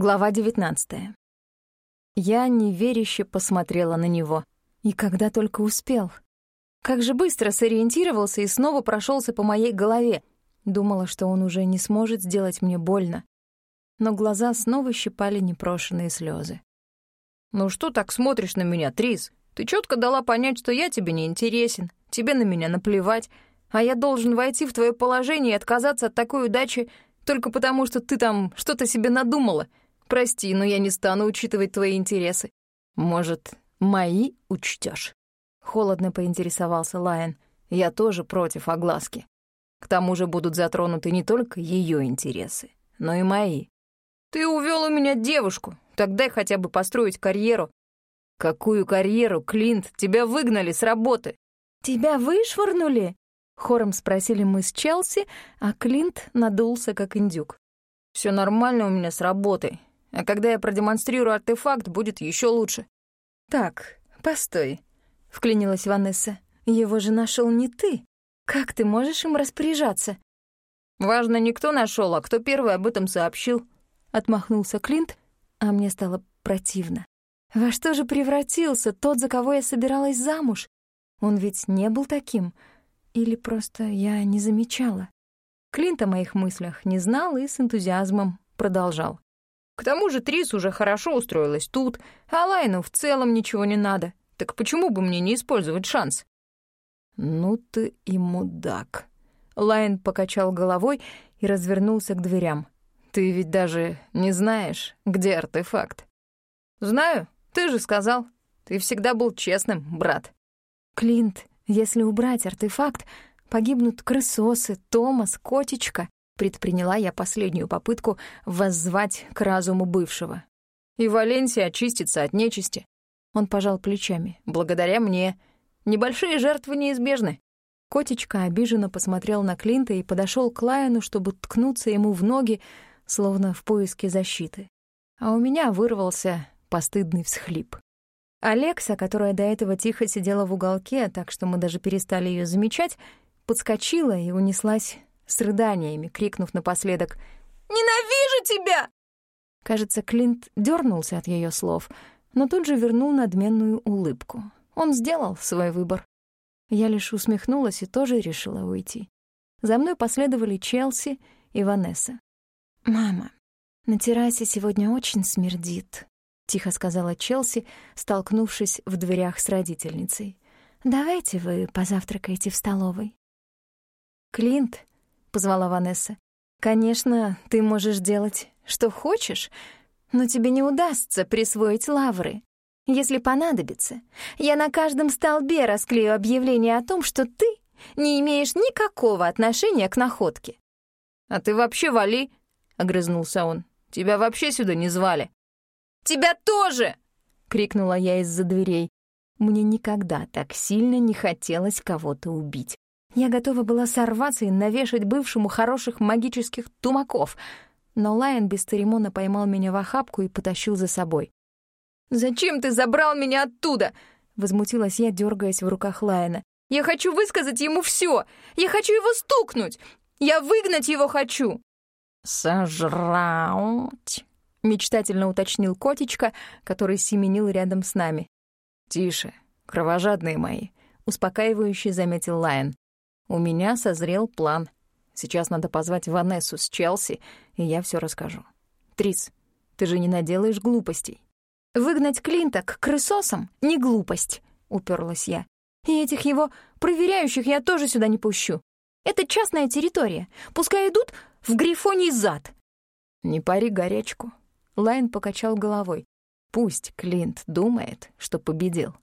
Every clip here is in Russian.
Глава 19. Я неверяще посмотрела на него. И когда только успел. Как же быстро сориентировался и снова прошелся по моей голове. Думала, что он уже не сможет сделать мне больно. Но глаза снова щипали непрошенные слезы. «Ну что так смотришь на меня, Трис? Ты четко дала понять, что я тебе не интересен, тебе на меня наплевать, а я должен войти в твое положение и отказаться от такой удачи только потому, что ты там что-то себе надумала. Прости, но я не стану учитывать твои интересы. Может, мои учтешь? Холодно поинтересовался Лайон. Я тоже против огласки. К тому же будут затронуты не только ее интересы, но и мои. Ты увел у меня девушку, так дай хотя бы построить карьеру. Какую карьеру, Клинт? Тебя выгнали с работы. Тебя вышвырнули? Хором спросили мы с Челси, а Клинт надулся, как индюк. Все нормально у меня с работой. А когда я продемонстрирую артефакт, будет еще лучше. Так, постой, вклинилась Ванесса. Его же нашел не ты. Как ты можешь им распоряжаться? Важно не кто нашел, а кто первый об этом сообщил. Отмахнулся Клинт, а мне стало противно. Во что же превратился тот, за кого я собиралась замуж? Он ведь не был таким. Или просто я не замечала? Клинт о моих мыслях не знал и с энтузиазмом продолжал. К тому же Трис уже хорошо устроилась тут, а Лайну в целом ничего не надо. Так почему бы мне не использовать шанс? Ну ты и мудак. Лайн покачал головой и развернулся к дверям. Ты ведь даже не знаешь, где артефакт. Знаю, ты же сказал. Ты всегда был честным, брат. Клинт, если убрать артефакт, погибнут крысосы, Томас, котечка. Предприняла я последнюю попытку воззвать к разуму бывшего. «И Валенсия очистится от нечисти». Он пожал плечами. «Благодаря мне. Небольшие жертвы неизбежны». Котечка обиженно посмотрел на Клинта и подошел к Лайону, чтобы ткнуться ему в ноги, словно в поиске защиты. А у меня вырвался постыдный всхлип. Алекса, которая до этого тихо сидела в уголке, так что мы даже перестали ее замечать, подскочила и унеслась с рыданиями, крикнув напоследок «Ненавижу тебя!». Кажется, Клинт дернулся от ее слов, но тут же вернул надменную улыбку. Он сделал свой выбор. Я лишь усмехнулась и тоже решила уйти. За мной последовали Челси и Ванесса. «Мама, на террасе сегодня очень смердит», — тихо сказала Челси, столкнувшись в дверях с родительницей. «Давайте вы позавтракаете в столовой». Клинт — позвала Ванесса. «Конечно, ты можешь делать, что хочешь, но тебе не удастся присвоить лавры. Если понадобится, я на каждом столбе расклею объявление о том, что ты не имеешь никакого отношения к находке». «А ты вообще вали!» — огрызнулся он. «Тебя вообще сюда не звали». «Тебя тоже!» — крикнула я из-за дверей. Мне никогда так сильно не хотелось кого-то убить. Я готова была сорваться и навешать бывшему хороших магических тумаков, но Лайон без церемона поймал меня в охапку и потащил за собой. «Зачем ты забрал меня оттуда?» — возмутилась я, дергаясь в руках Лайона. «Я хочу высказать ему все! Я хочу его стукнуть! Я выгнать его хочу!» «Сожрать!» — мечтательно уточнил котечка, который семенил рядом с нами. «Тише, кровожадные мои!» — успокаивающе заметил Лайон. У меня созрел план. Сейчас надо позвать Ванессу с Челси, и я все расскажу. Трис, ты же не наделаешь глупостей. Выгнать Клинта к крысосам — не глупость, — уперлась я. И этих его проверяющих я тоже сюда не пущу. Это частная территория. Пускай идут в Грифоний зад. Не пари горячку. Лайн покачал головой. Пусть Клинт думает, что победил.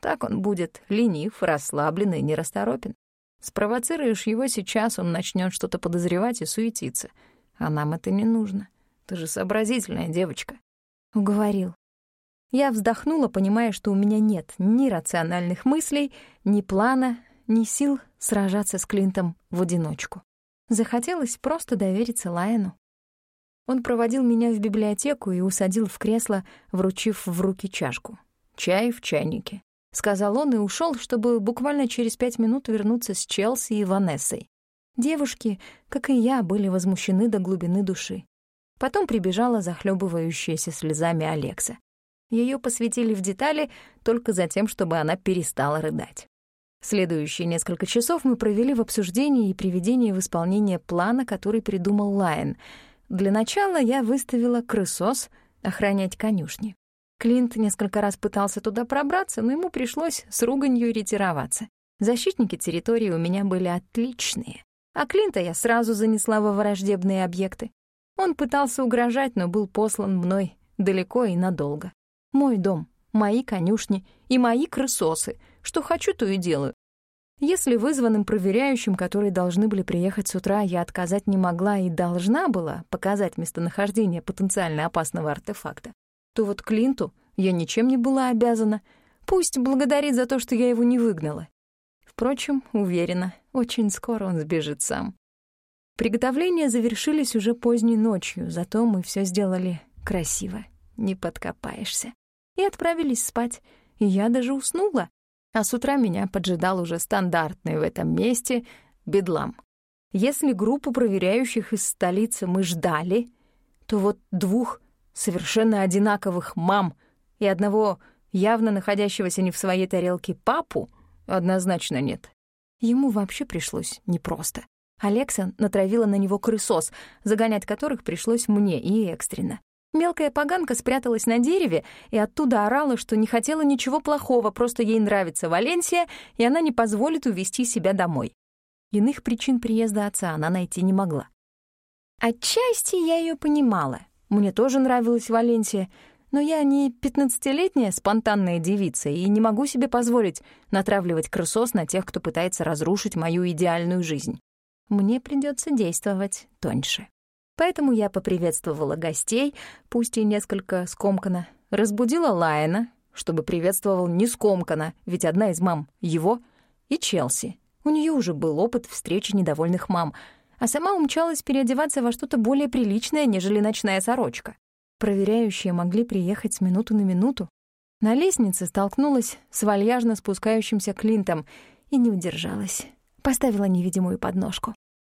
Так он будет ленив, расслабленный, нерасторопен. Спровоцируешь его сейчас, он начнет что-то подозревать и суетиться. А нам это не нужно. Ты же сообразительная девочка. Уговорил. Я вздохнула, понимая, что у меня нет ни рациональных мыслей, ни плана, ни сил сражаться с Клинтом в одиночку. Захотелось просто довериться Лайону. Он проводил меня в библиотеку и усадил в кресло, вручив в руки чашку. Чай в чайнике. — сказал он и ушел, чтобы буквально через пять минут вернуться с Челси и Ванессой. Девушки, как и я, были возмущены до глубины души. Потом прибежала захлебывающаяся слезами Алекса. Ее посвятили в детали только за тем, чтобы она перестала рыдать. Следующие несколько часов мы провели в обсуждении и приведении в исполнение плана, который придумал Лайен. Для начала я выставила крысос охранять конюшни. Клинт несколько раз пытался туда пробраться, но ему пришлось с руганью ретироваться. Защитники территории у меня были отличные. А Клинта я сразу занесла во враждебные объекты. Он пытался угрожать, но был послан мной далеко и надолго. Мой дом, мои конюшни и мои крысосы. Что хочу, то и делаю. Если вызванным проверяющим, которые должны были приехать с утра, я отказать не могла и должна была показать местонахождение потенциально опасного артефакта, то вот Клинту я ничем не была обязана. Пусть благодарит за то, что я его не выгнала. Впрочем, уверена, очень скоро он сбежит сам. Приготовления завершились уже поздней ночью, зато мы все сделали красиво, не подкопаешься. И отправились спать, и я даже уснула. А с утра меня поджидал уже стандартный в этом месте бедлам. Если группу проверяющих из столицы мы ждали, то вот двух совершенно одинаковых мам и одного явно находящегося не в своей тарелке папу однозначно нет. Ему вообще пришлось непросто. Алекса натравила на него крысос, загонять которых пришлось мне и экстренно. Мелкая поганка спряталась на дереве и оттуда орала, что не хотела ничего плохого, просто ей нравится Валенсия, и она не позволит увести себя домой. Иных причин приезда отца она найти не могла. Отчасти я ее понимала. Мне тоже нравилась Валенсия, но я не пятнадцатилетняя спонтанная девица и не могу себе позволить натравливать крысос на тех, кто пытается разрушить мою идеальную жизнь. Мне придется действовать тоньше. Поэтому я поприветствовала гостей, пусть и несколько скомканно, разбудила Лайена, чтобы приветствовал не скомканно, ведь одна из мам — его, и Челси. У нее уже был опыт встречи недовольных мам, а сама умчалась переодеваться во что-то более приличное, нежели ночная сорочка. Проверяющие могли приехать с минуты на минуту. На лестнице столкнулась с вальяжно спускающимся Клинтом и не удержалась. Поставила невидимую подножку.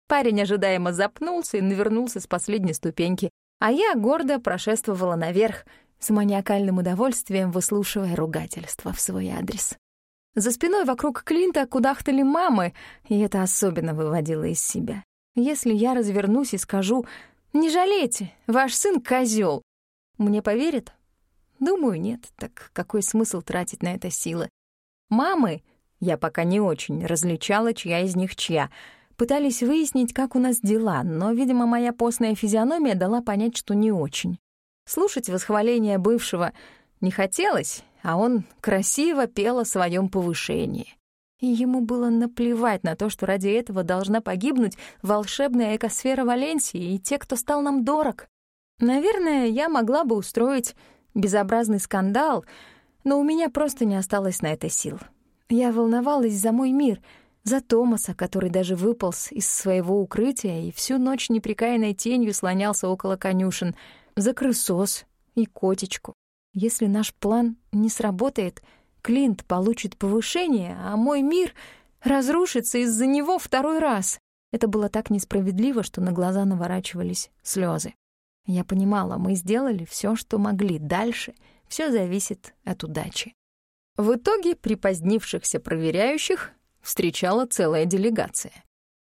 Парень ожидаемо запнулся и навернулся с последней ступеньки, а я гордо прошествовала наверх, с маниакальным удовольствием выслушивая ругательства в свой адрес. За спиной вокруг Клинта кудахтали мамы, и это особенно выводило из себя. Если я развернусь и скажу «Не жалейте, ваш сын — козёл», мне поверят? Думаю, нет. Так какой смысл тратить на это силы? Мамы, я пока не очень различала, чья из них чья — Пытались выяснить, как у нас дела, но, видимо, моя постная физиономия дала понять, что не очень. Слушать восхваление бывшего не хотелось, а он красиво пел о своем повышении. И ему было наплевать на то, что ради этого должна погибнуть волшебная экосфера Валенсии и те, кто стал нам дорог. Наверное, я могла бы устроить безобразный скандал, но у меня просто не осталось на это сил. Я волновалась за мой мир — за Томаса, который даже выполз из своего укрытия и всю ночь неприкаянной тенью слонялся около конюшен, за крысос и котечку. Если наш план не сработает, Клинт получит повышение, а мой мир разрушится из-за него второй раз. Это было так несправедливо, что на глаза наворачивались слезы. Я понимала, мы сделали все, что могли. Дальше все зависит от удачи. В итоге припозднившихся проверяющих встречала целая делегация.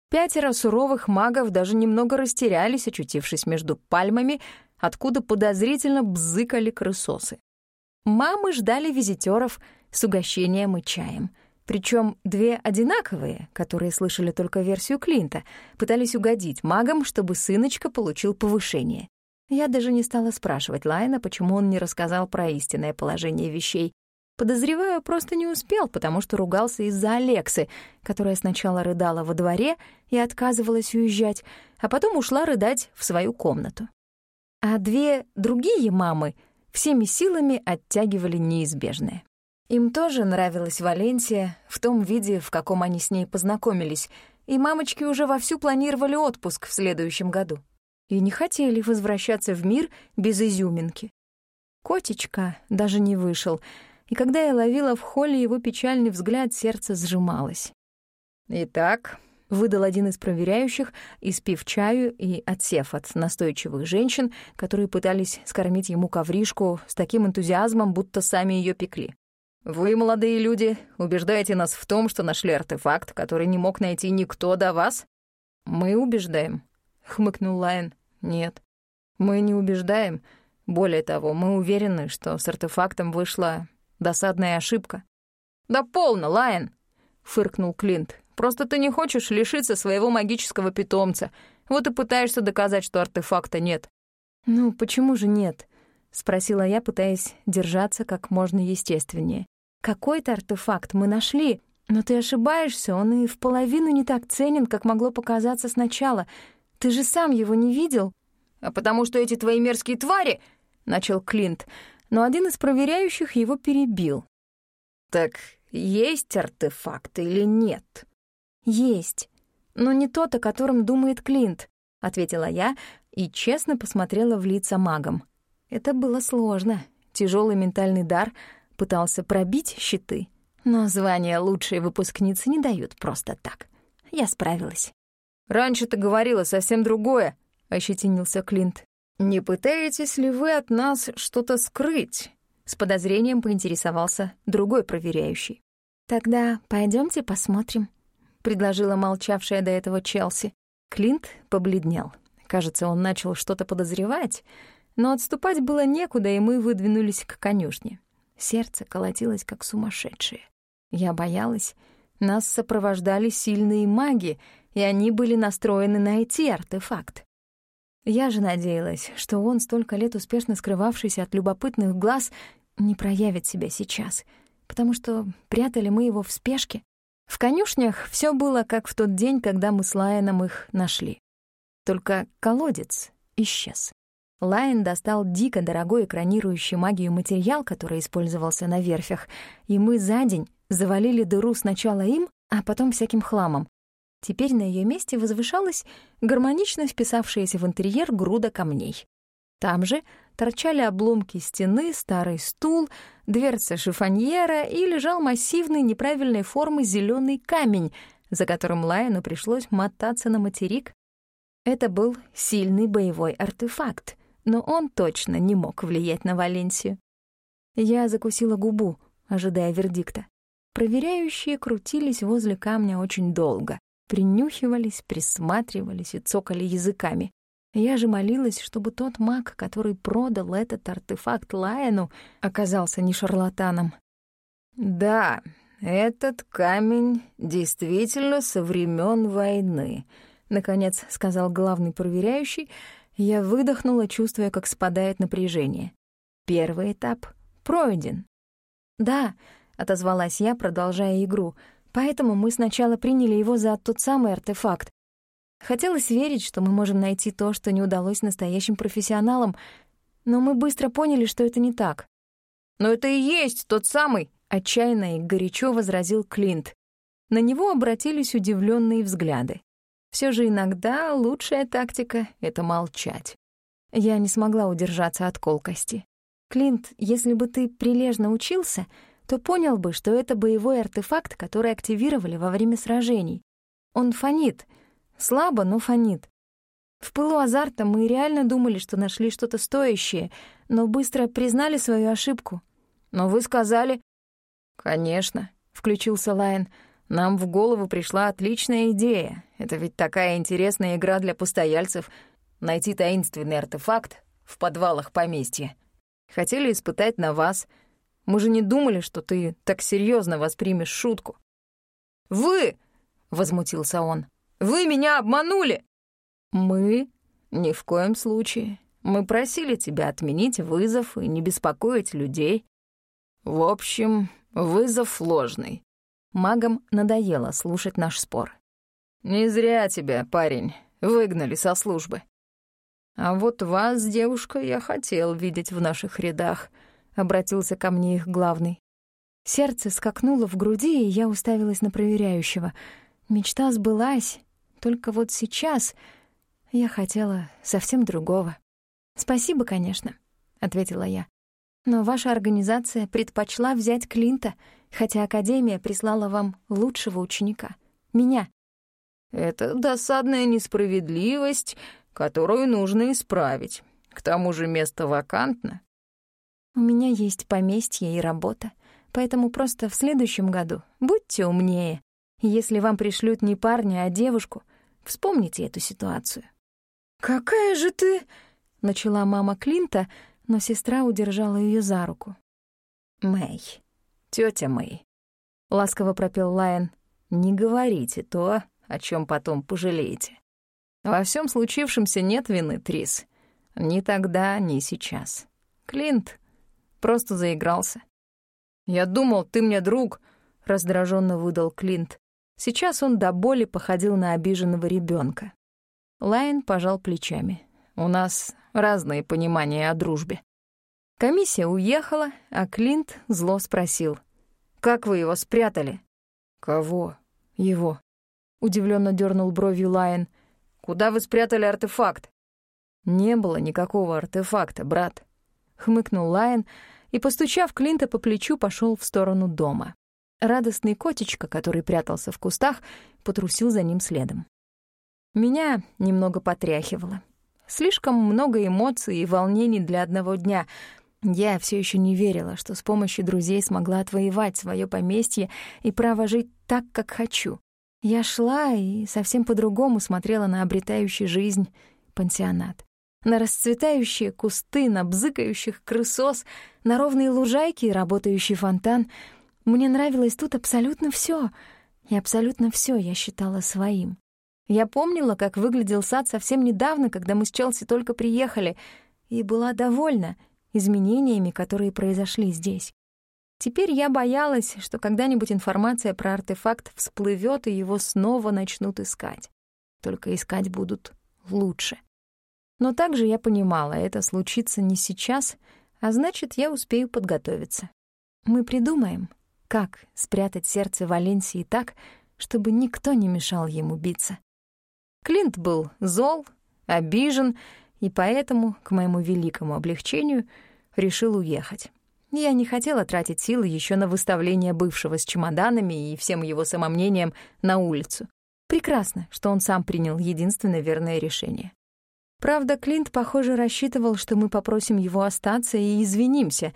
Пятеро суровых магов даже немного растерялись, очутившись между пальмами, откуда подозрительно бзыкали крысосы. Мамы ждали визитеров с угощением и чаем. Причем две одинаковые, которые слышали только версию Клинта, пытались угодить магам, чтобы сыночка получил повышение. Я даже не стала спрашивать Лайна, почему он не рассказал про истинное положение вещей, Подозреваю, просто не успел, потому что ругался из-за Алексы, которая сначала рыдала во дворе и отказывалась уезжать, а потом ушла рыдать в свою комнату. А две другие мамы всеми силами оттягивали неизбежное. Им тоже нравилась Валенсия в том виде, в каком они с ней познакомились, и мамочки уже вовсю планировали отпуск в следующем году. И не хотели возвращаться в мир без изюминки. Котечка даже не вышел — и когда я ловила в холле его печальный взгляд, сердце сжималось. «Итак, — выдал один из проверяющих, испив чаю и отсев от настойчивых женщин, которые пытались скормить ему ковришку с таким энтузиазмом, будто сами ее пекли. «Вы, молодые люди, убеждаете нас в том, что нашли артефакт, который не мог найти никто до вас?» «Мы убеждаем», — хмыкнул Лайн. «Нет, мы не убеждаем. Более того, мы уверены, что с артефактом вышла досадная ошибка». «Да полно, Лайн!» — фыркнул Клинт. «Просто ты не хочешь лишиться своего магического питомца. Вот и пытаешься доказать, что артефакта нет». «Ну, почему же нет?» — спросила я, пытаясь держаться как можно естественнее. «Какой-то артефакт мы нашли, но ты ошибаешься, он и в половину не так ценен, как могло показаться сначала. Ты же сам его не видел». «А потому что эти твои мерзкие твари...» — начал Клинт, но один из проверяющих его перебил. «Так есть артефакт или нет?» «Есть, но не тот, о котором думает Клинт», — ответила я и честно посмотрела в лица магам. Это было сложно. Тяжелый ментальный дар пытался пробить щиты, но звания лучшей выпускницы не дают просто так. Я справилась. «Раньше ты говорила совсем другое», — ощетинился Клинт. «Не пытаетесь ли вы от нас что-то скрыть?» С подозрением поинтересовался другой проверяющий. «Тогда пойдемте посмотрим», — предложила молчавшая до этого Челси. Клинт побледнел. Кажется, он начал что-то подозревать, но отступать было некуда, и мы выдвинулись к конюшне. Сердце колотилось, как сумасшедшее. Я боялась. Нас сопровождали сильные маги, и они были настроены найти артефакт. Я же надеялась, что он, столько лет успешно скрывавшийся от любопытных глаз, не проявит себя сейчас — потому что прятали мы его в спешке. В конюшнях все было как в тот день, когда мы с Лайеном их нашли. Только колодец исчез. Лайен достал дико дорогой экранирующий магию материал, который использовался на верфях, и мы за день завалили дыру сначала им, а потом всяким хламом. Теперь на ее месте возвышалась гармонично вписавшаяся в интерьер груда камней. Там же торчали обломки стены, старый стул, дверца шифоньера и лежал массивный неправильной формы зеленый камень, за которым Лайону пришлось мотаться на материк. Это был сильный боевой артефакт, но он точно не мог влиять на Валенсию. Я закусила губу, ожидая вердикта. Проверяющие крутились возле камня очень долго, принюхивались, присматривались и цокали языками. Я же молилась, чтобы тот маг, который продал этот артефакт Лайену, оказался не шарлатаном. «Да, этот камень действительно со времен войны», — наконец сказал главный проверяющий. Я выдохнула, чувствуя, как спадает напряжение. Первый этап пройден. «Да», — отозвалась я, продолжая игру, «поэтому мы сначала приняли его за тот самый артефакт, Хотелось верить, что мы можем найти то, что не удалось настоящим профессионалам, но мы быстро поняли, что это не так. «Но это и есть тот самый!» — отчаянно и горячо возразил Клинт. На него обратились удивленные взгляды. Все же иногда лучшая тактика — это молчать. Я не смогла удержаться от колкости. «Клинт, если бы ты прилежно учился, то понял бы, что это боевой артефакт, который активировали во время сражений. Он фонит, Слабо, но фонит. В пылу азарта мы реально думали, что нашли что-то стоящее, но быстро признали свою ошибку. Но вы сказали... «Конечно», — включился Лайн. «Нам в голову пришла отличная идея. Это ведь такая интересная игра для постояльцев — найти таинственный артефакт в подвалах поместья. Хотели испытать на вас. Мы же не думали, что ты так серьезно воспримешь шутку». «Вы!» — возмутился он. Вы меня обманули!» «Мы? Ни в коем случае. Мы просили тебя отменить вызов и не беспокоить людей. В общем, вызов ложный». Магам надоело слушать наш спор. «Не зря тебя, парень, выгнали со службы. А вот вас, девушка, я хотел видеть в наших рядах», — обратился ко мне их главный. Сердце скакнуло в груди, и я уставилась на проверяющего. Мечта сбылась, только вот сейчас я хотела совсем другого. «Спасибо, конечно», — ответила я. «Но ваша организация предпочла взять Клинта, хотя Академия прислала вам лучшего ученика — меня». Это досадная несправедливость, которую нужно исправить. К тому же место вакантно. У меня есть поместье и работа, поэтому просто в следующем году будьте умнее. Если вам пришлют не парня, а девушку, вспомните эту ситуацию. «Какая же ты...» — начала мама Клинта, но сестра удержала ее за руку. «Мэй, тетя Мэй», — ласково пропел Лайон, — «не говорите то, о чем потом пожалеете. Во всем случившемся нет вины, Трис. Ни тогда, ни сейчас. Клинт просто заигрался. «Я думал, ты мне друг», — раздраженно выдал Клинт. Сейчас он до боли походил на обиженного ребенка. Лайн пожал плечами. «У нас разные понимания о дружбе». Комиссия уехала, а Клинт зло спросил. «Как вы его спрятали?» «Кого?» «Его». Удивленно дернул бровью Лайн. «Куда вы спрятали артефакт?» «Не было никакого артефакта, брат», — хмыкнул Лайн и, постучав Клинта по плечу, пошел в сторону дома. Радостный котечка, который прятался в кустах, потрусил за ним следом. Меня немного потряхивало. Слишком много эмоций и волнений для одного дня. Я все еще не верила, что с помощью друзей смогла отвоевать свое поместье и право жить так, как хочу. Я шла и совсем по-другому смотрела на обретающий жизнь пансионат. На расцветающие кусты, на бзыкающих крысос, на ровные лужайки и работающий фонтан. Мне нравилось тут абсолютно все, и абсолютно все я считала своим. Я помнила, как выглядел сад совсем недавно, когда мы с Челси только приехали, и была довольна изменениями, которые произошли здесь. Теперь я боялась, что когда-нибудь информация про артефакт всплывет и его снова начнут искать. Только искать будут лучше. Но также я понимала, это случится не сейчас, а значит, я успею подготовиться. Мы придумаем, как спрятать сердце Валенсии так, чтобы никто не мешал ему биться. Клинт был зол, обижен, и поэтому, к моему великому облегчению, решил уехать. Я не хотела тратить силы еще на выставление бывшего с чемоданами и всем его самомнением на улицу. Прекрасно, что он сам принял единственное верное решение. Правда, Клинт, похоже, рассчитывал, что мы попросим его остаться и извинимся,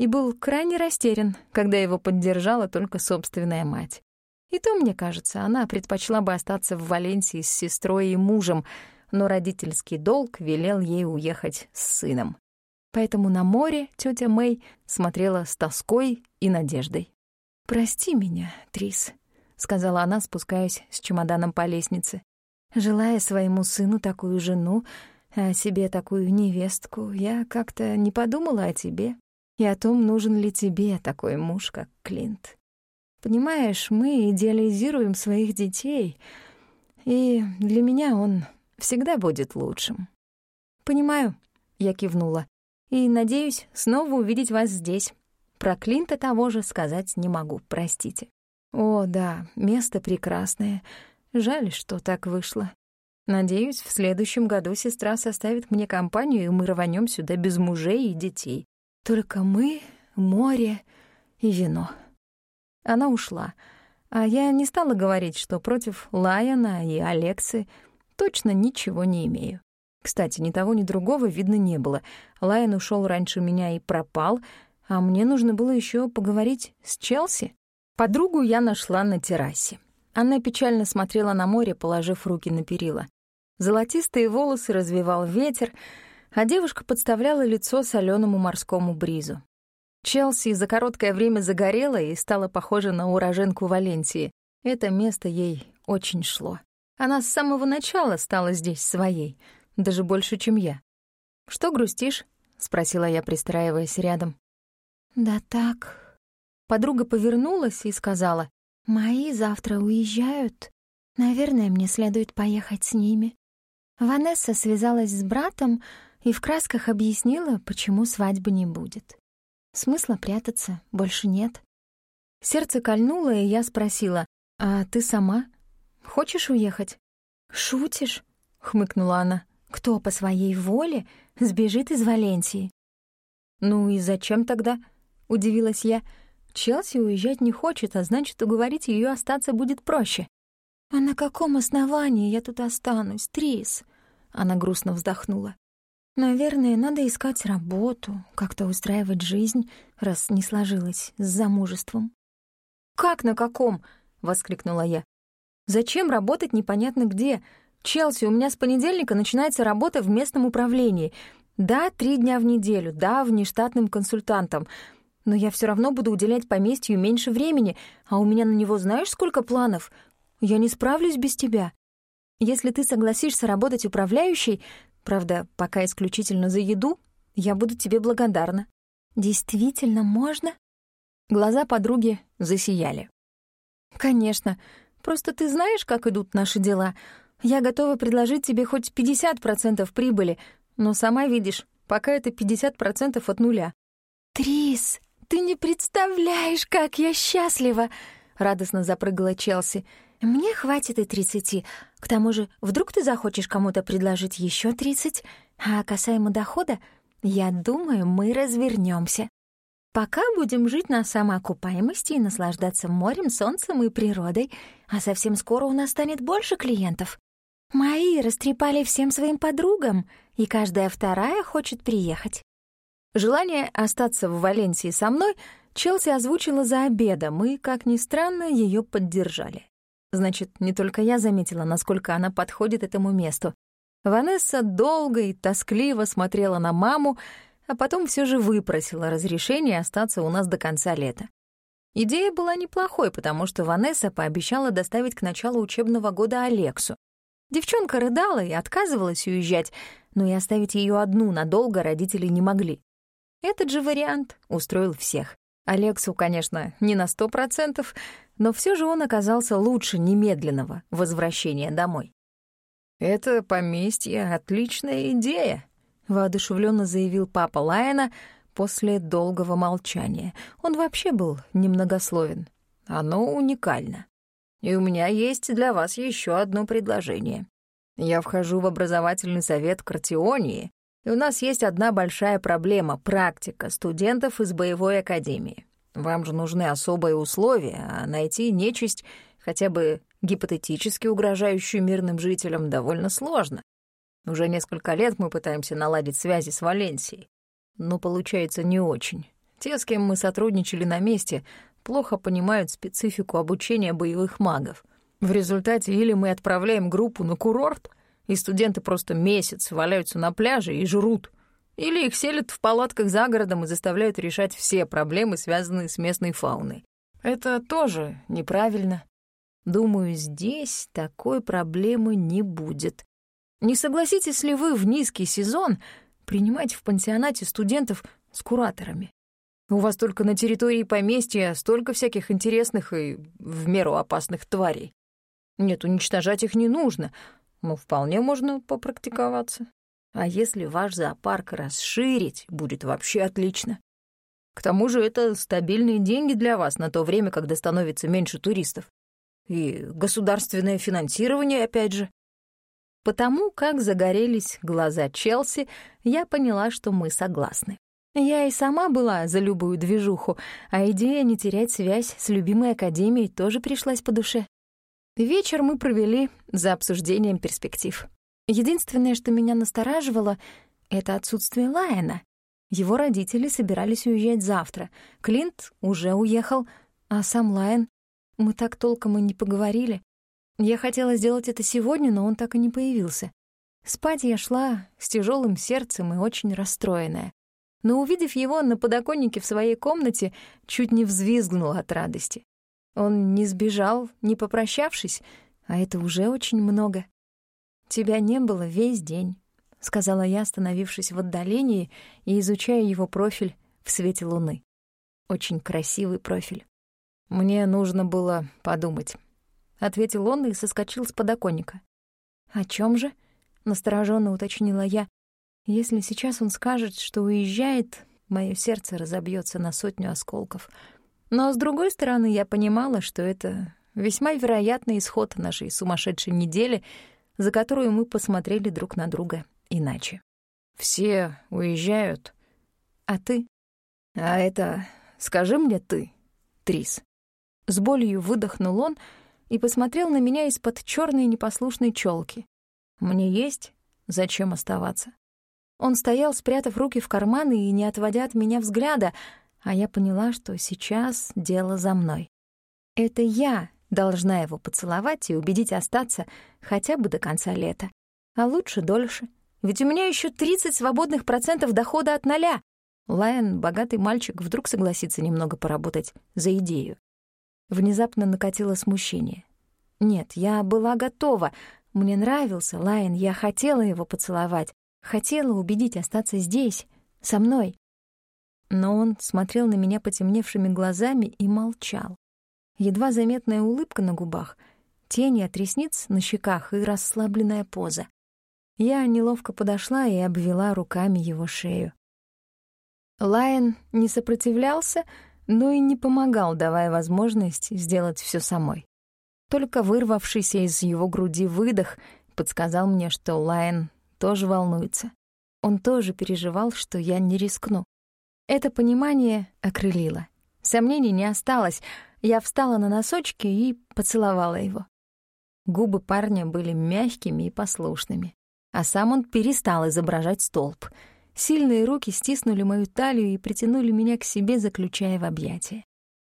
и был крайне растерян, когда его поддержала только собственная мать. И то, мне кажется, она предпочла бы остаться в Валенсии с сестрой и мужем, но родительский долг велел ей уехать с сыном. Поэтому на море тетя Мэй смотрела с тоской и надеждой. «Прости меня, Трис», — сказала она, спускаясь с чемоданом по лестнице. «Желая своему сыну такую жену, а себе такую невестку, я как-то не подумала о тебе и о том, нужен ли тебе такой муж, как Клинт. Понимаешь, мы идеализируем своих детей, и для меня он всегда будет лучшим». «Понимаю», — я кивнула и надеюсь снова увидеть вас здесь. Про Клинта того же сказать не могу, простите. О, да, место прекрасное. Жаль, что так вышло. Надеюсь, в следующем году сестра составит мне компанию, и мы рванем сюда без мужей и детей. Только мы, море и вино. Она ушла, а я не стала говорить, что против Лайона и Алексы точно ничего не имею. Кстати, ни того, ни другого видно не было. Лайон ушел раньше меня и пропал, а мне нужно было еще поговорить с Челси. Подругу я нашла на террасе. Она печально смотрела на море, положив руки на перила. Золотистые волосы развивал ветер, а девушка подставляла лицо соленому морскому бризу. Челси за короткое время загорела и стала похожа на уроженку Валенсии. Это место ей очень шло. Она с самого начала стала здесь своей — даже больше, чем я. «Что грустишь?» — спросила я, пристраиваясь рядом. «Да так». Подруга повернулась и сказала, «Мои завтра уезжают. Наверное, мне следует поехать с ними». Ванесса связалась с братом и в красках объяснила, почему свадьбы не будет. Смысла прятаться больше нет. Сердце кольнуло, и я спросила, «А ты сама? Хочешь уехать?» «Шутишь?» — хмыкнула она. Кто по своей воле сбежит из Валенсии? «Ну и зачем тогда?» — удивилась я. «Челси уезжать не хочет, а значит, уговорить ее остаться будет проще». «А на каком основании я тут останусь, Трис?» Она грустно вздохнула. «Наверное, надо искать работу, как-то устраивать жизнь, раз не сложилось с замужеством». «Как на каком?» — воскликнула я. «Зачем работать непонятно где? Челси, у меня с понедельника начинается работа в местном управлении. Да, три дня в неделю, да, внештатным консультантом. Но я все равно буду уделять поместью меньше времени, а у меня на него знаешь, сколько планов? Я не справлюсь без тебя. Если ты согласишься работать управляющей, правда, пока исключительно за еду, я буду тебе благодарна. Действительно можно? Глаза подруги засияли. Конечно. Просто ты знаешь, как идут наши дела. Я готова предложить тебе хоть 50% прибыли, но сама видишь, пока это 50% от нуля. Трис, ты не представляешь, как я счастлива, радостно запрыгала Челси. Мне хватит и тридцати. К тому же, вдруг ты захочешь кому-то предложить еще тридцать? А касаемо дохода, я думаю, мы развернемся. Пока будем жить на самоокупаемости и наслаждаться морем, солнцем и природой, а совсем скоро у нас станет больше клиентов. Мои растрепали всем своим подругам, и каждая вторая хочет приехать. Желание остаться в Валенсии со мной Челси озвучила за обедом, и, как ни странно, ее поддержали. Значит, не только я заметила, насколько она подходит этому месту. Ванесса долго и тоскливо смотрела на маму, а потом все же выпросила разрешение остаться у нас до конца лета. Идея была неплохой, потому что Ванесса пообещала доставить к началу учебного года Алексу. Девчонка рыдала и отказывалась уезжать, но и оставить ее одну надолго родители не могли. Этот же вариант устроил всех. Алексу, конечно, не на сто процентов, но все же он оказался лучше немедленного возвращения домой. «Это поместье — отличная идея», — воодушевленно заявил папа Лайена после долгого молчания. Он вообще был немногословен. «Оно уникально. И у меня есть для вас еще одно предложение. Я вхожу в образовательный совет Картионии, и у нас есть одна большая проблема — практика студентов из боевой академии. Вам же нужны особые условия, а найти нечисть, хотя бы гипотетически угрожающую мирным жителям, довольно сложно. Уже несколько лет мы пытаемся наладить связи с Валенсией, но получается не очень. Те, с кем мы сотрудничали на месте, плохо понимают специфику обучения боевых магов. В результате или мы отправляем группу на курорт, и студенты просто месяц валяются на пляже и жрут — или их селят в палатках за городом и заставляют решать все проблемы, связанные с местной фауной. Это тоже неправильно. Думаю, здесь такой проблемы не будет. Не согласитесь ли вы в низкий сезон принимать в пансионате студентов с кураторами? У вас только на территории поместья столько всяких интересных и в меру опасных тварей. Нет, уничтожать их не нужно, но вполне можно попрактиковаться. А если ваш зоопарк расширить, будет вообще отлично. К тому же это стабильные деньги для вас на то время, когда становится меньше туристов. И государственное финансирование, опять же. Потому как загорелись глаза Челси, я поняла, что мы согласны. Я и сама была за любую движуху, а идея не терять связь с любимой академией тоже пришлась по душе. Вечер мы провели за обсуждением перспектив. Единственное, что меня настораживало, — это отсутствие Лайена. Его родители собирались уезжать завтра. Клинт уже уехал, а сам Лайен... Мы так толком и не поговорили. Я хотела сделать это сегодня, но он так и не появился. Спать я шла с тяжелым сердцем и очень расстроенная. Но, увидев его на подоконнике в своей комнате, чуть не взвизгнула от радости. Он не сбежал, не попрощавшись, а это уже очень много. «Тебя не было весь день», — сказала я, остановившись в отдалении и изучая его профиль в свете луны. Очень красивый профиль. «Мне нужно было подумать», — ответил он и соскочил с подоконника. «О чем же?» — настороженно уточнила я. «Если сейчас он скажет, что уезжает, мое сердце разобьется на сотню осколков. Но, с другой стороны, я понимала, что это весьма вероятный исход нашей сумасшедшей недели — за которую мы посмотрели друг на друга иначе. «Все уезжают, а ты? А это скажи мне ты, Трис». С болью выдохнул он и посмотрел на меня из-под черной непослушной челки. «Мне есть? Зачем оставаться?» Он стоял, спрятав руки в карманы и не отводя от меня взгляда, а я поняла, что сейчас дело за мной. Это я должна его поцеловать и убедить остаться хотя бы до конца лета. А лучше дольше. Ведь у меня еще 30 свободных процентов дохода от ноля. Лайон, богатый мальчик, вдруг согласится немного поработать за идею. Внезапно накатило смущение. Нет, я была готова. Мне нравился Лайон, я хотела его поцеловать. Хотела убедить остаться здесь, со мной. Но он смотрел на меня потемневшими глазами и молчал. Едва заметная улыбка на губах, тени от ресниц на щеках и расслабленная поза. Я неловко подошла и обвела руками его шею. Лайон не сопротивлялся, но и не помогал, давая возможность сделать все самой. Только вырвавшийся из его груди выдох подсказал мне, что Лайон тоже волнуется. Он тоже переживал, что я не рискну. Это понимание окрылило. Сомнений не осталось. Я встала на носочки и поцеловала его. Губы парня были мягкими и послушными а сам он перестал изображать столб. Сильные руки стиснули мою талию и притянули меня к себе, заключая в объятия.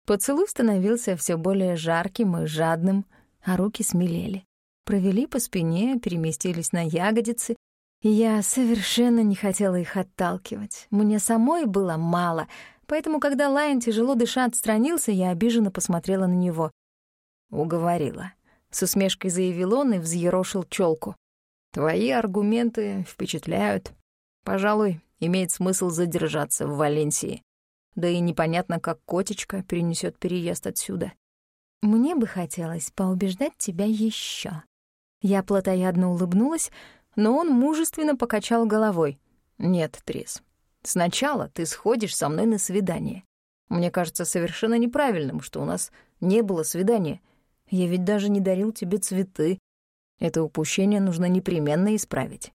Поцелуй становился все более жарким и жадным, а руки смелели. Провели по спине, переместились на ягодицы, я совершенно не хотела их отталкивать. Мне самой было мало, поэтому, когда Лайн, тяжело дыша, отстранился, я обиженно посмотрела на него. Уговорила. С усмешкой заявил он и взъерошил челку. Твои аргументы впечатляют. Пожалуй, имеет смысл задержаться в Валенсии. Да и непонятно, как котечка перенесет переезд отсюда. Мне бы хотелось поубеждать тебя еще. Я плотоядно улыбнулась, но он мужественно покачал головой. Нет, Трис, сначала ты сходишь со мной на свидание. Мне кажется совершенно неправильным, что у нас не было свидания. Я ведь даже не дарил тебе цветы, это упущение нужно непременно исправить.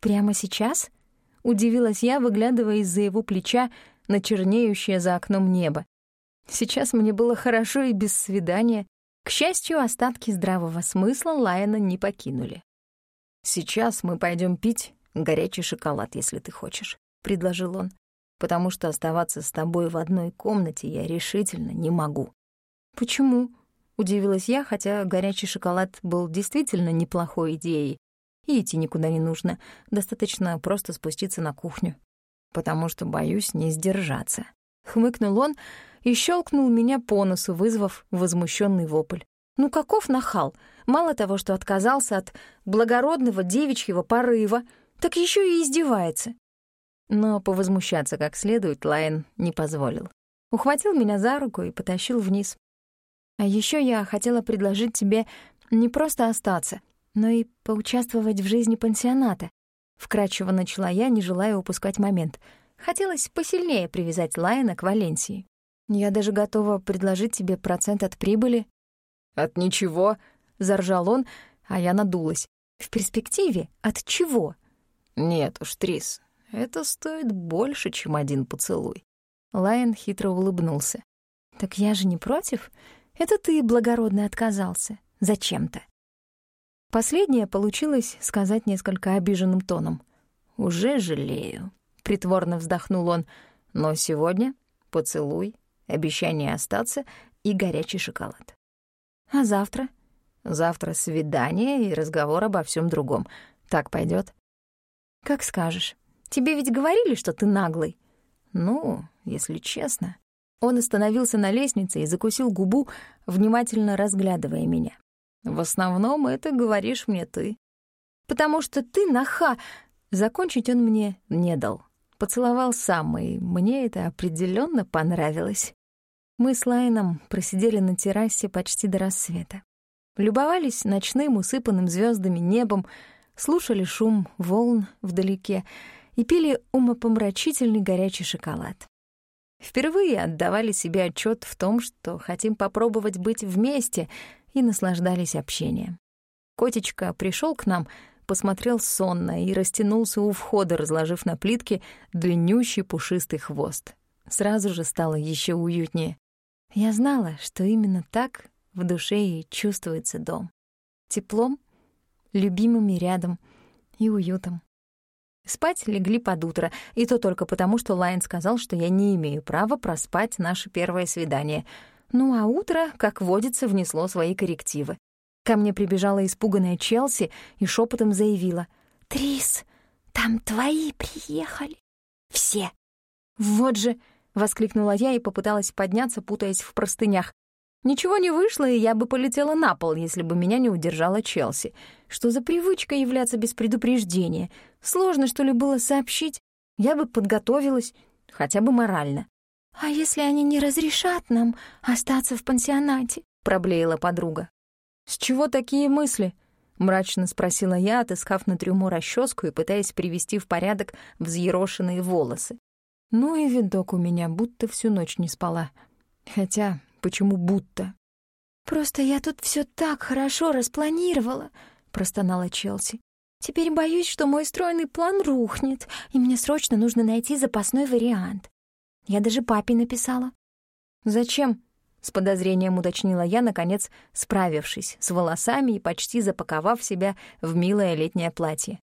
«Прямо сейчас?» — удивилась я, выглядывая из-за его плеча на чернеющее за окном небо. Сейчас мне было хорошо и без свидания. К счастью, остатки здравого смысла Лайена не покинули. «Сейчас мы пойдем пить горячий шоколад, если ты хочешь», — предложил он, «потому что оставаться с тобой в одной комнате я решительно не могу». «Почему?» Удивилась я, хотя горячий шоколад был действительно неплохой идеей. И идти никуда не нужно, достаточно просто спуститься на кухню. Потому что боюсь не сдержаться. Хмыкнул он и щелкнул меня по носу, вызвав возмущенный вопль. Ну каков нахал? Мало того, что отказался от благородного девичьего порыва, так еще и издевается. Но повозмущаться как следует Лайн не позволил. Ухватил меня за руку и потащил вниз. А еще я хотела предложить тебе не просто остаться, но и поучаствовать в жизни пансионата. Вкрадчиво начала я, не желая упускать момент. Хотелось посильнее привязать Лайна к Валенсии. Я даже готова предложить тебе процент от прибыли. «От ничего», — заржал он, а я надулась. «В перспективе? От чего?» «Нет уж, Трис, это стоит больше, чем один поцелуй». Лайон хитро улыбнулся. «Так я же не против. Это ты благородно отказался. Зачем-то. Последнее получилось сказать несколько обиженным тоном. «Уже жалею», — притворно вздохнул он. «Но сегодня поцелуй, обещание остаться и горячий шоколад». «А завтра?» «Завтра свидание и разговор обо всем другом. Так пойдет? «Как скажешь. Тебе ведь говорили, что ты наглый?» «Ну, если честно...» Он остановился на лестнице и закусил губу, внимательно разглядывая меня. «В основном это говоришь мне ты». «Потому что ты наха...» Закончить он мне не дал. Поцеловал сам, и мне это определенно понравилось. Мы с Лайном просидели на террасе почти до рассвета. Любовались ночным, усыпанным звездами небом, слушали шум волн вдалеке и пили умопомрачительный горячий шоколад. Впервые отдавали себе отчет в том, что хотим попробовать быть вместе, и наслаждались общением. Котечка пришел к нам, посмотрел сонно и растянулся у входа, разложив на плитке длиннющий пушистый хвост. Сразу же стало еще уютнее. Я знала, что именно так в душе и чувствуется дом. Теплом, любимыми рядом и уютом. Спать легли под утро, и то только потому, что Лайн сказал, что я не имею права проспать наше первое свидание. Ну а утро, как водится, внесло свои коррективы. Ко мне прибежала испуганная Челси и шепотом заявила. «Трис, там твои приехали. Все». «Вот же!» — воскликнула я и попыталась подняться, путаясь в простынях. Ничего не вышло, и я бы полетела на пол, если бы меня не удержала Челси. Что за привычка являться без предупреждения? Сложно, что ли, было сообщить? Я бы подготовилась, хотя бы морально. «А если они не разрешат нам остаться в пансионате?» — проблеяла подруга. «С чего такие мысли?» — мрачно спросила я, отыскав на трюмо расческу и пытаясь привести в порядок взъерошенные волосы. Ну и видок у меня, будто всю ночь не спала. Хотя, почему будто? «Просто я тут все так хорошо распланировала», — простонала Челси. «Теперь боюсь, что мой стройный план рухнет, и мне срочно нужно найти запасной вариант. Я даже папе написала». «Зачем?» С подозрением уточнила я, наконец, справившись с волосами и почти запаковав себя в милое летнее платье.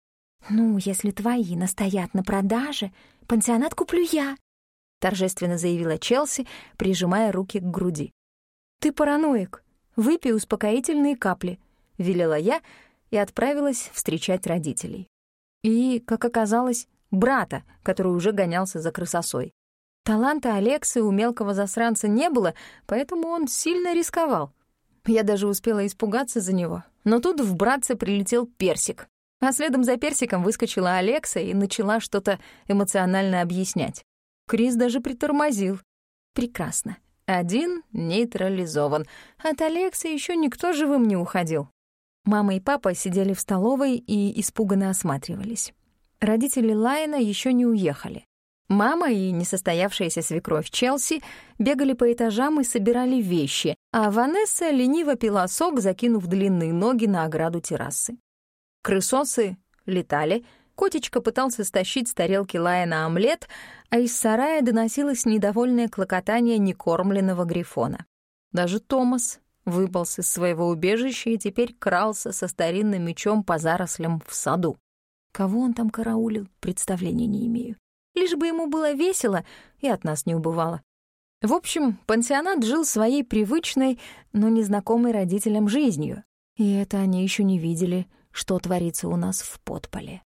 «Ну, если твои настоят на продаже, пансионат куплю я», — торжественно заявила Челси, прижимая руки к груди. «Ты параноик. Выпей успокоительные капли», — велела я и отправилась встречать родителей. И, как оказалось, брата, который уже гонялся за крысосой. Таланта Алексы у мелкого засранца не было, поэтому он сильно рисковал. Я даже успела испугаться за него. Но тут в братце прилетел персик. А следом за персиком выскочила Алекса и начала что-то эмоционально объяснять. Крис даже притормозил. Прекрасно. Один нейтрализован. От Алекса еще никто живым не уходил. Мама и папа сидели в столовой и испуганно осматривались. Родители Лайна еще не уехали. Мама и несостоявшаяся свекровь Челси бегали по этажам и собирали вещи, а Ванесса лениво пила сок, закинув длинные ноги на ограду террасы. Крысосы летали, котечка пытался стащить с тарелки Лайна омлет, а из сарая доносилось недовольное клокотание некормленного грифона. Даже Томас выполз из своего убежища и теперь крался со старинным мечом по зарослям в саду. Кого он там караулил, представления не имею лишь бы ему было весело и от нас не убывало. В общем, пансионат жил своей привычной, но незнакомой родителям жизнью. И это они еще не видели, что творится у нас в подполе.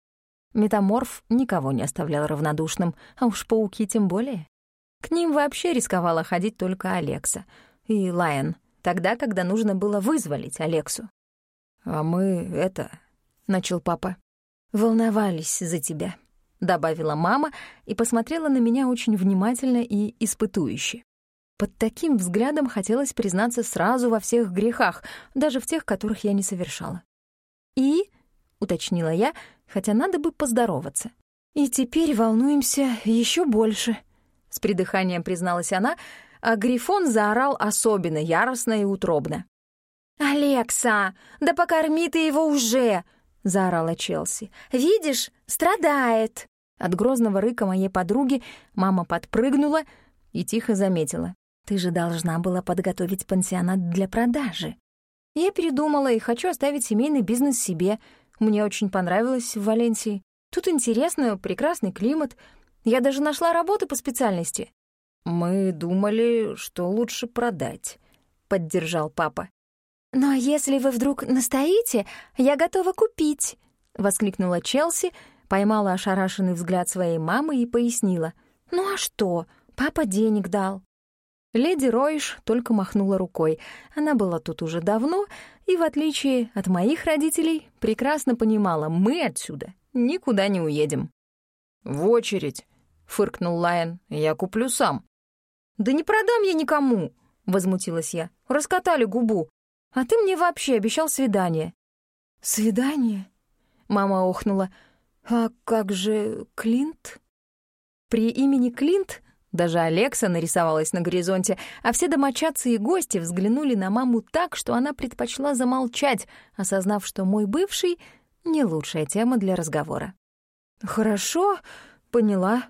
Метаморф никого не оставлял равнодушным, а уж пауки тем более. К ним вообще рисковала ходить только Алекса и Лайон, тогда, когда нужно было вызволить Алексу. «А мы это...» — начал папа. «Волновались за тебя», — добавила мама и посмотрела на меня очень внимательно и испытующе. Под таким взглядом хотелось признаться сразу во всех грехах, даже в тех, которых я не совершала. «И?» — уточнила я, хотя надо бы поздороваться. «И теперь волнуемся еще больше», — с придыханием призналась она, а Грифон заорал особенно яростно и утробно. «Алекса, да покорми ты его уже!» — заорала Челси. «Видишь, страдает!» От грозного рыка моей подруги мама подпрыгнула и тихо заметила. «Ты же должна была подготовить пансионат для продажи». Я передумала и хочу оставить семейный бизнес себе. Мне очень понравилось в Валенсии. Тут интересно, прекрасный климат. Я даже нашла работу по специальности. «Мы думали, что лучше продать», — поддержал папа. «Но если вы вдруг настоите, я готова купить», — воскликнула Челси, поймала ошарашенный взгляд своей мамы и пояснила. «Ну а что? Папа денег дал». Леди Ройш только махнула рукой. Она была тут уже давно и, в отличие от моих родителей, прекрасно понимала, мы отсюда никуда не уедем. «В очередь», — фыркнул Лайон, — «я куплю сам». «Да не продам я никому», — возмутилась я. «Раскатали губу. А ты мне вообще обещал свидание». «Свидание?» — мама охнула. «А как же Клинт?» При имени Клинт даже Алекса нарисовалась на горизонте, а все домочадцы и гости взглянули на маму так, что она предпочла замолчать, осознав, что мой бывший — не лучшая тема для разговора. «Хорошо, поняла.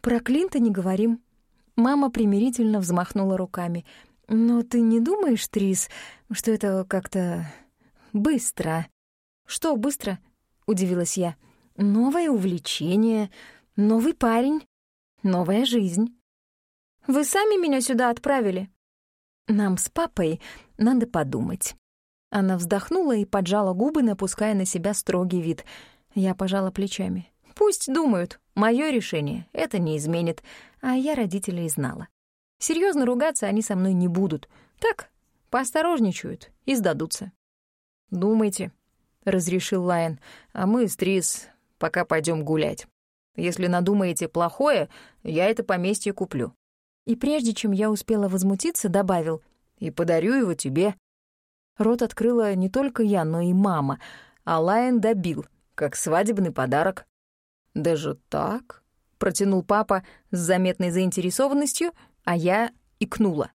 Про Клинта не говорим». Мама примирительно взмахнула руками. Но ты не думаешь, Трис, что это как-то быстро? Что быстро? Удивилась я. Новое увлечение, новый парень, новая жизнь. Вы сами меня сюда отправили. Нам с папой надо подумать. Она вздохнула и поджала губы, напуская на себя строгий вид. Я пожала плечами. Пусть думают, мое решение это не изменит, а я родителей знала. Серьезно ругаться они со мной не будут. Так, поосторожничают и сдадутся. «Думайте», — разрешил Лайон, «а мы с Трис пока пойдем гулять. Если надумаете плохое, я это поместье куплю». И прежде чем я успела возмутиться, добавил, «И подарю его тебе». Рот открыла не только я, но и мама, а Лайн добил, как свадебный подарок. «Даже так?» — протянул папа с заметной заинтересованностью, а я икнула.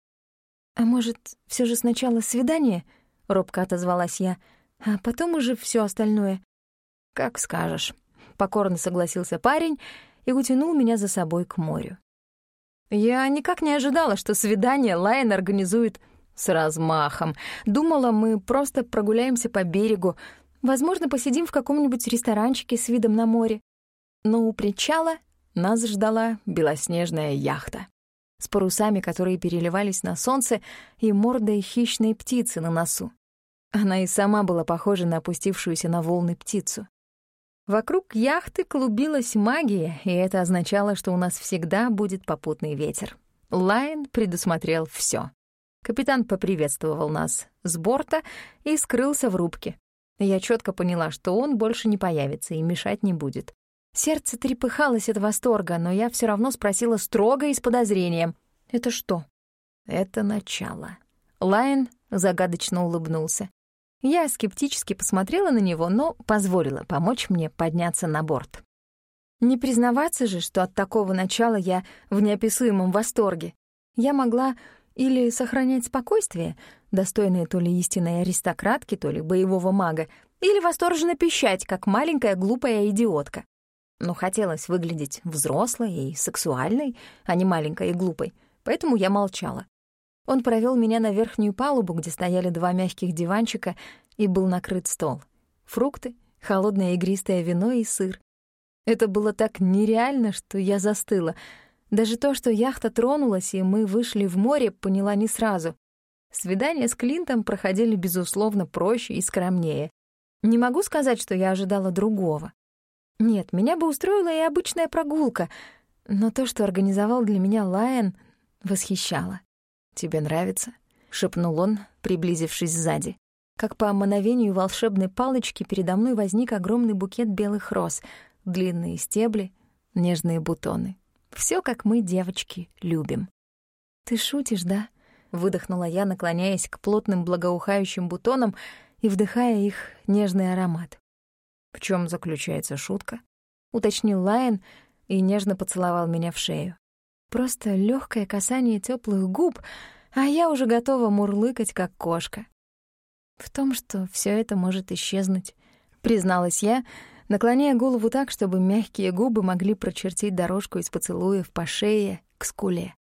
«А может, все же сначала свидание?» — робко отозвалась я, «а потом уже все остальное». «Как скажешь», — покорно согласился парень и утянул меня за собой к морю. Я никак не ожидала, что свидание Лайн организует с размахом. Думала, мы просто прогуляемся по берегу, возможно, посидим в каком-нибудь ресторанчике с видом на море. Но у причала нас ждала белоснежная яхта с парусами, которые переливались на солнце, и мордой хищной птицы на носу. Она и сама была похожа на опустившуюся на волны птицу. Вокруг яхты клубилась магия, и это означало, что у нас всегда будет попутный ветер. Лайн предусмотрел все. Капитан поприветствовал нас с борта и скрылся в рубке. Я четко поняла, что он больше не появится и мешать не будет. Сердце трепыхалось от восторга, но я все равно спросила строго и с подозрением. «Это что?» «Это начало». Лайн загадочно улыбнулся. Я скептически посмотрела на него, но позволила помочь мне подняться на борт. Не признаваться же, что от такого начала я в неописуемом восторге. Я могла или сохранять спокойствие, достойное то ли истинной аристократки, то ли боевого мага, или восторженно пищать, как маленькая глупая идиотка но хотелось выглядеть взрослой и сексуальной, а не маленькой и глупой, поэтому я молчала. Он провел меня на верхнюю палубу, где стояли два мягких диванчика, и был накрыт стол. Фрукты, холодное игристое вино и сыр. Это было так нереально, что я застыла. Даже то, что яхта тронулась, и мы вышли в море, поняла не сразу. Свидания с Клинтом проходили, безусловно, проще и скромнее. Не могу сказать, что я ожидала другого. Нет, меня бы устроила и обычная прогулка, но то, что организовал для меня Лайон, восхищало. «Тебе нравится?» — шепнул он, приблизившись сзади. Как по мановению волшебной палочки передо мной возник огромный букет белых роз, длинные стебли, нежные бутоны. Все, как мы, девочки, любим. «Ты шутишь, да?» — выдохнула я, наклоняясь к плотным благоухающим бутонам и вдыхая их нежный аромат. «В чем заключается шутка?» — уточнил Лайон и нежно поцеловал меня в шею. Просто легкое касание теплых губ, а я уже готова мурлыкать, как кошка. В том, что все это может исчезнуть, призналась я, наклоняя голову так, чтобы мягкие губы могли прочертить дорожку из поцелуев по шее к скуле.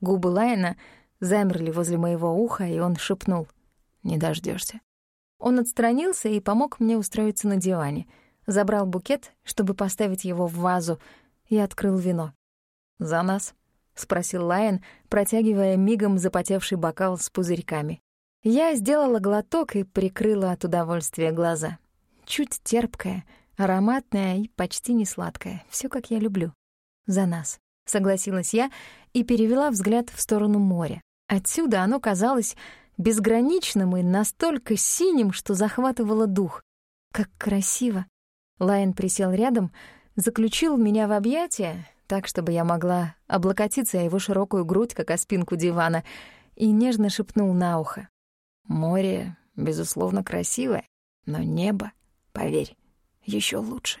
Губы Лайна замерли возле моего уха, и он шепнул «Не дождешься. Он отстранился и помог мне устроиться на диване, забрал букет, чтобы поставить его в вазу, и открыл вино. «За нас?» — спросил Лайон, протягивая мигом запотевший бокал с пузырьками. Я сделала глоток и прикрыла от удовольствия глаза. Чуть терпкая, ароматная и почти не сладкая. Всё, как я люблю. «За нас», — согласилась я и перевела взгляд в сторону моря. Отсюда оно казалось безграничным и настолько синим, что захватывало дух. Как красиво! Лайн присел рядом, заключил меня в объятия, так, чтобы я могла облокотиться о его широкую грудь, как о спинку дивана, и нежно шепнул на ухо. «Море, безусловно, красивое, но небо, поверь, еще лучше».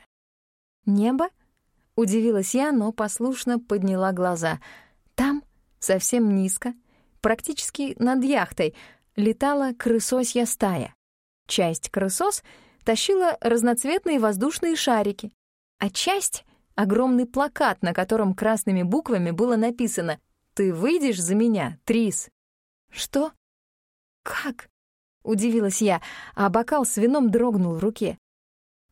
«Небо?» — удивилась я, но послушно подняла глаза. Там, совсем низко, практически над яхтой, летала крысосья стая. Часть крысос тащила разноцветные воздушные шарики, а часть — огромный плакат, на котором красными буквами было написано «Ты выйдешь за меня, Трис». «Что? Как?» — удивилась я, а бокал с вином дрогнул в руке.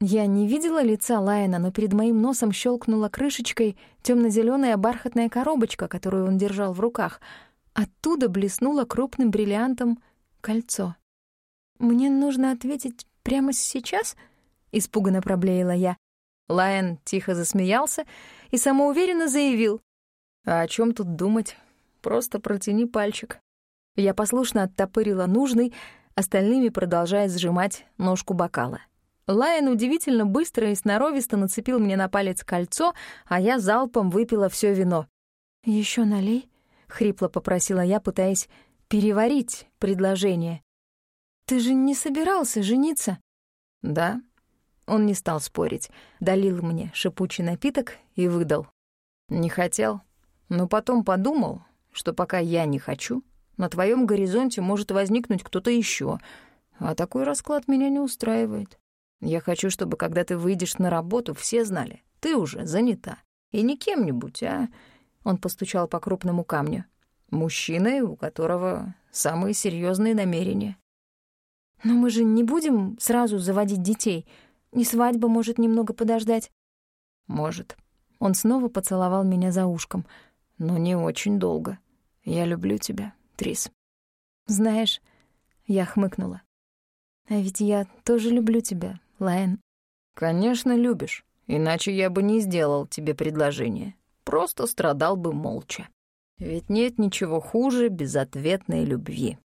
Я не видела лица Лайна, но перед моим носом щелкнула крышечкой темно зеленая бархатная коробочка, которую он держал в руках. Оттуда блеснуло крупным бриллиантом кольцо. «Мне нужно ответить прямо сейчас?» — испуганно проблеяла я. Лайон тихо засмеялся и самоуверенно заявил. «А о чем тут думать? Просто протяни пальчик». Я послушно оттопырила нужный, остальными продолжая сжимать ножку бокала. Лайон удивительно быстро и сноровисто нацепил мне на палец кольцо, а я залпом выпила все вино. Еще налей?» — хрипло попросила я, пытаясь переварить предложение. «Ты же не собирался жениться?» «Да». Он не стал спорить, долил мне шипучий напиток и выдал. «Не хотел, но потом подумал, что пока я не хочу, на твоем горизонте может возникнуть кто-то еще, а такой расклад меня не устраивает. Я хочу, чтобы, когда ты выйдешь на работу, все знали, ты уже занята. И не кем-нибудь, а...» Он постучал по крупному камню. «Мужчиной, у которого самые серьезные намерения». «Но мы же не будем сразу заводить детей. И свадьба может немного подождать». «Может». Он снова поцеловал меня за ушком. «Но не очень долго. Я люблю тебя, Трис». «Знаешь...» — я хмыкнула. «А ведь я тоже люблю тебя, Лайн. Конечно, любишь. Иначе я бы не сделал тебе предложение. Просто страдал бы молча. Ведь нет ничего хуже безответной любви.